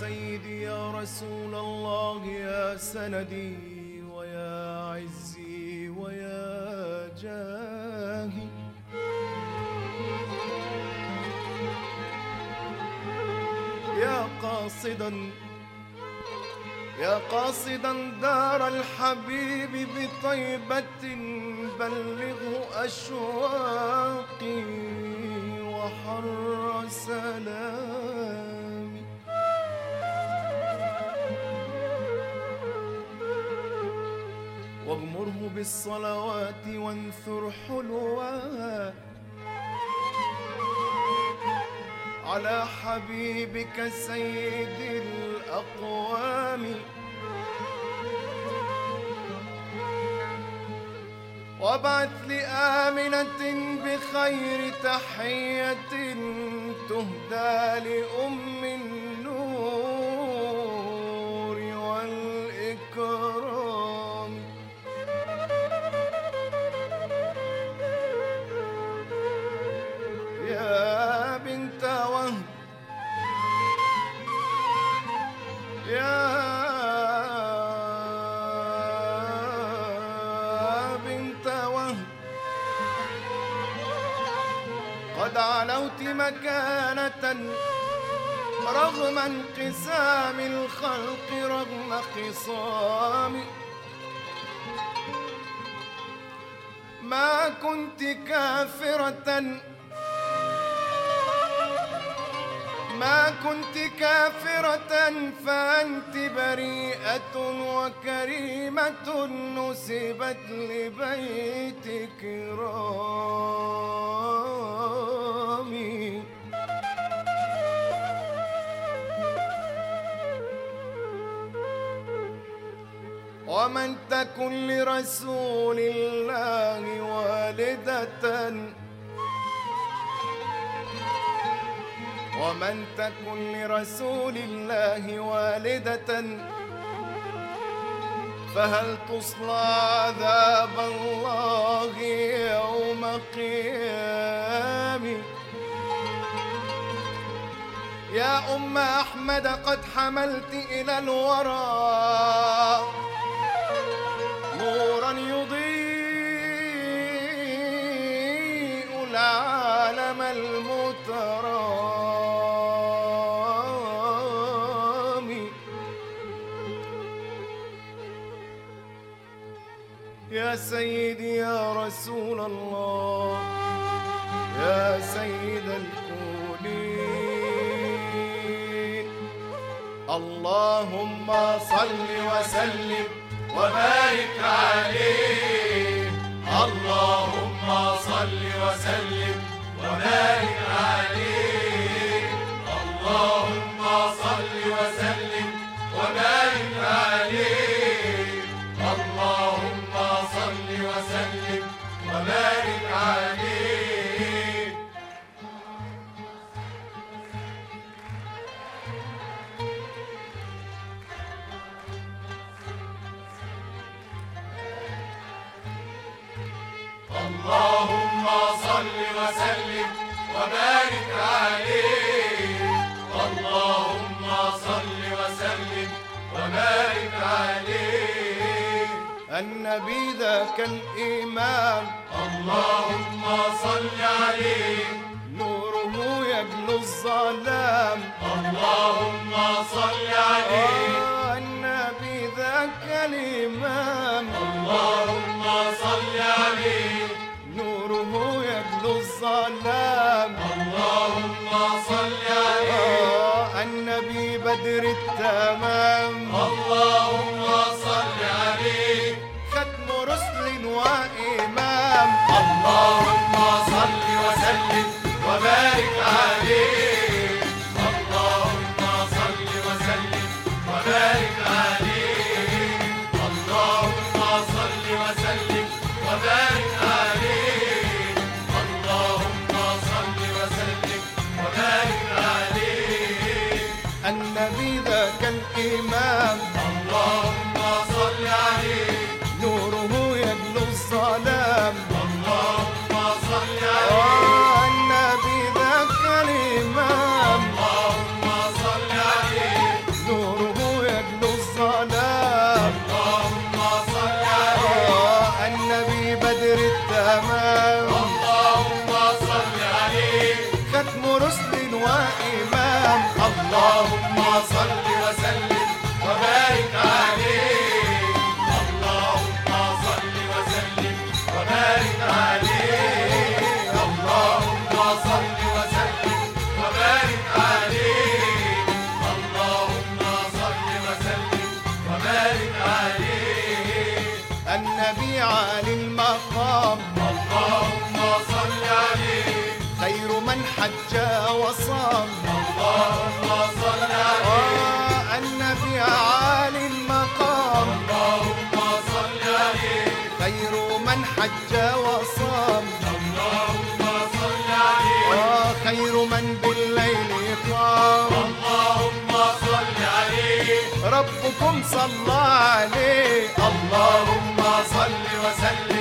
سيدي يا رسول الله يا سندي ويا عزي ويا جاهي. يا قاصدا يا قاصدا دار الحبيب بطيبة بلغه أشواقي وحر سلامي. بالصلوات وانثر حلوات على حبيبك سيد الأقوام. وابعث لآمنة بخير تحية تهدى لأم النور والإكرام. قد علوت مكانة رغم انقسام الخلق رغم خصام. ما كنت كافرة ما كنت كافرة فأنت بريئة وكريمة نسبت لبيت كرامي ومن تكن لرسول الله والدة ومن تكن لرسول الله والدة فهل تصلى عذاب الله يوم قيامه يا أم أحمد قد حملت إلى الورى. يا سيدي يا رسول الله يا سيد الكونين. اللهم صل وسلم وبارك عليه. اللهم صل وسلم وبارك عليه. اللهم صل وسلم وبارك عليه. اللهم صل وسلم وبارك عليه اللهم صل وسلم وبارك عليه النبي ذاك الإمام اللهم صل عليه. نوره يجلو الظلام. اللهم صل عليه. آه، النبي ذاك الإمام اللهم صل عليه. نوره يجلو الظلام. اللهم صل عليه. آه، النبي بدر التمام. اللهم اللهم صل عليه. ربكم صلى عليه. اللهم صل وسلم.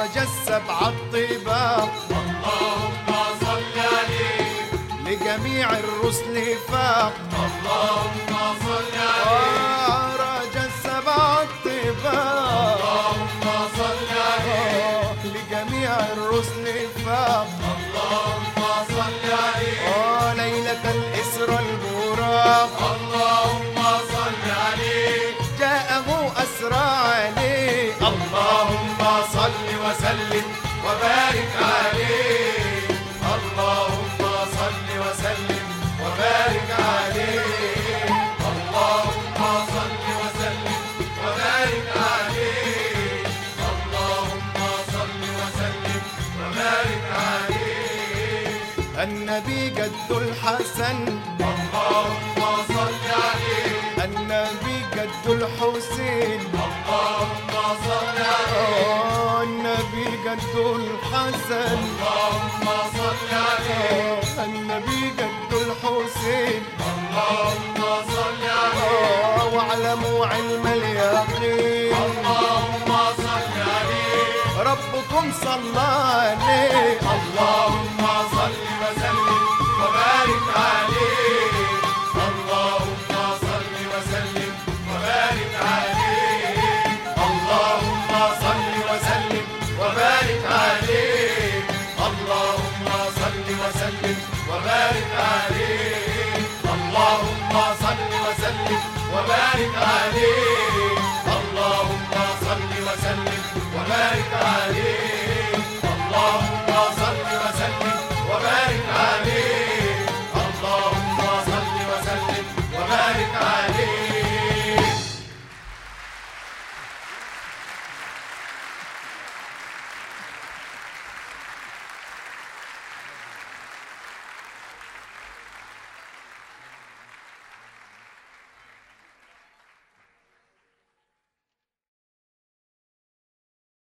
عرج السبع الطباق اللهم صل عليه. لجميع الرسل فاق. اللهم صل عليه. عرج السبع الطباق النبي جد الحسن. اللهم صل عليه النبي جد الحسين. اللهم صل عليه النبي جد الحسن. اللهم صل عليه النبي جد الحسين. اللهم صل عليه واعلموا علم اليقين. اللهم صل عليه ربكم صلى عليه اللهم صل عليه. اللهم صل وسلم وبارك عليه.